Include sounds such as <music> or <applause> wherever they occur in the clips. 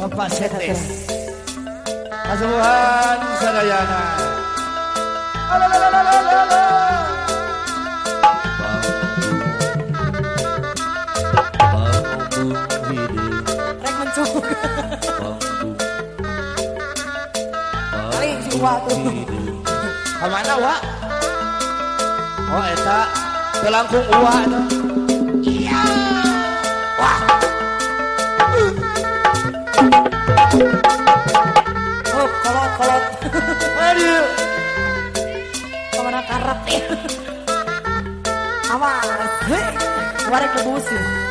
Bapak Setes Sarayana. Oh eta. Telangkung Iya. Oh, kolot kolot. <laughs> Aduh. Ke mana karat nih? <laughs> Awas. Hei, eh, kemarin kebusin.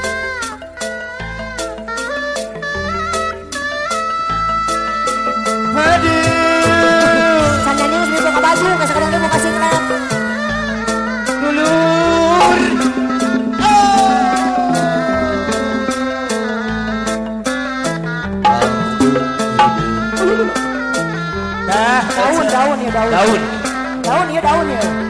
daun. Daun. Daun ya daun ya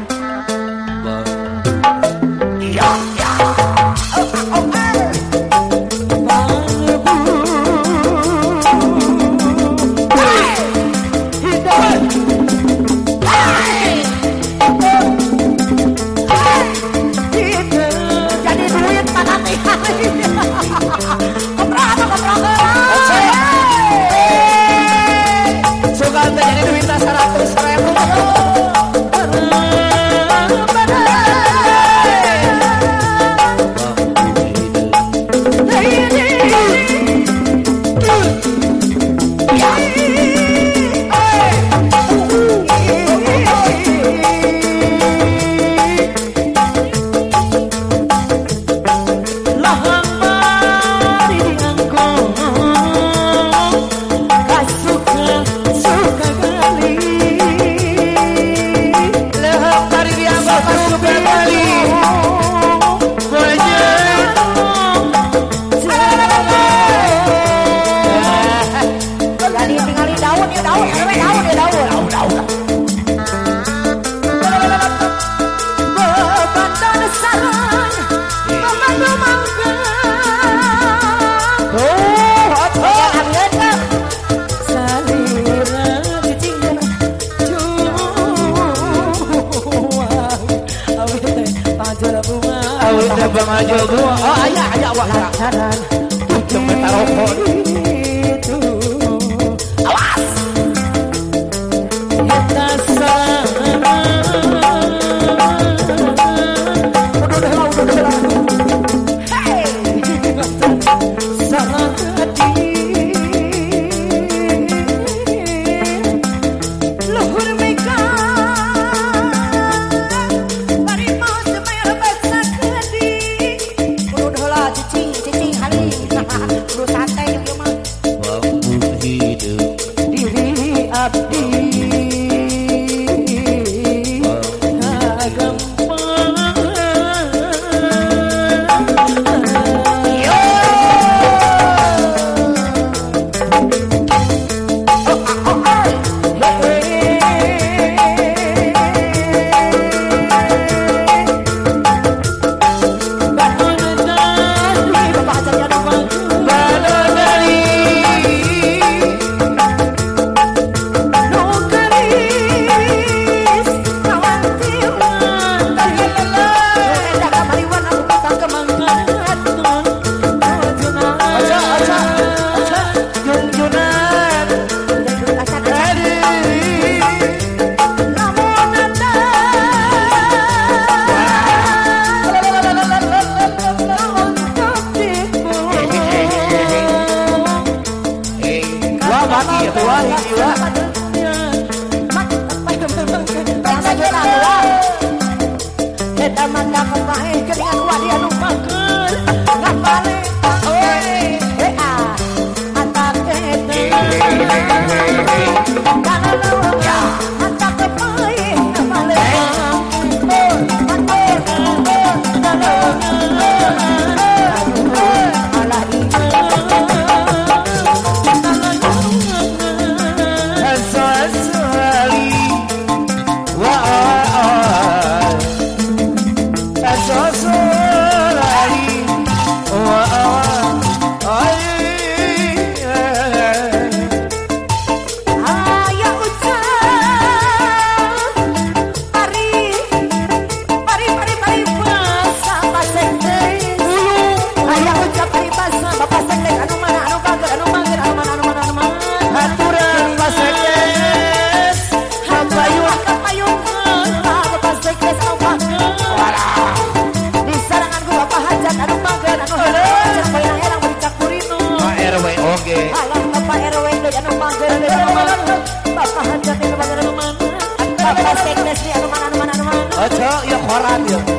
Bapak Sekdes ni anu mana anu mana anu mana. Aja ya koran ya.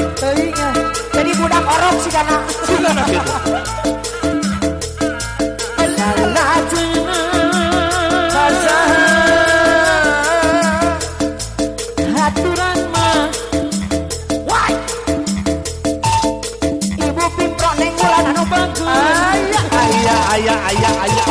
karena ayah, ayah, ayah, ayah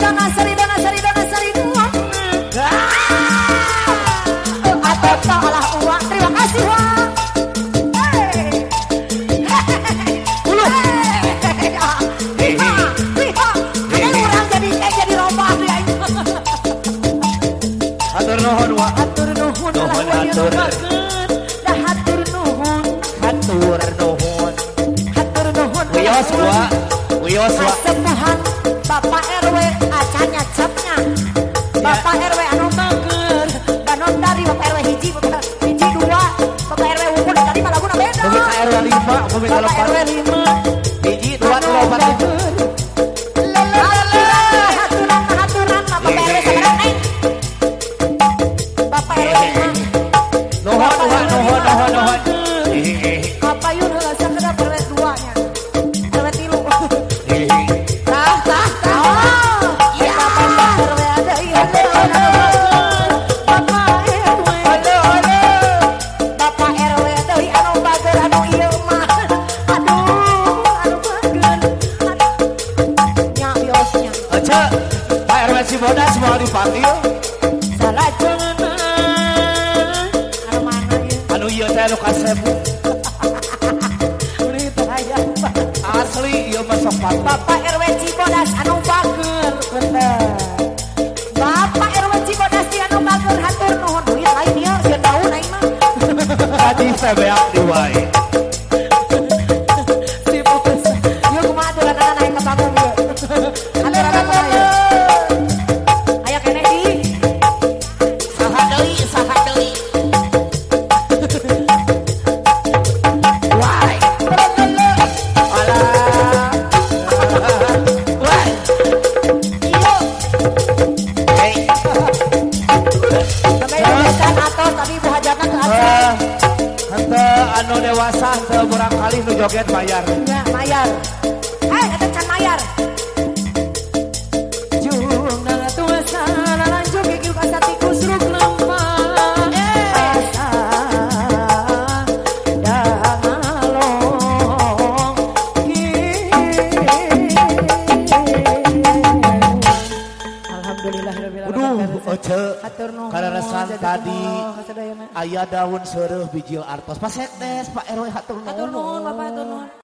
hatur hatur nuhun hatur nuhun hatur nuhun wios wa wios wa semuhan Bapak RW acanya capnya Bapak RW anu meukeun banon dari Bapak RW hiji Bapak hiji dua Bapak RW unggul tadi malah guna beda Bapak RW lima Bapak Bapak RW Cipodas anu bager bener. Bapak RW Cipodas di anu bager hatur nuhun. Ya lain ya geus daun aing mah. Tadi beak diwae logré desmayar ayah daun seruh bijil artos. Pak Sekdes Pak RW hatur nuhun. Hatur nuhun Bapak hatur nuhun.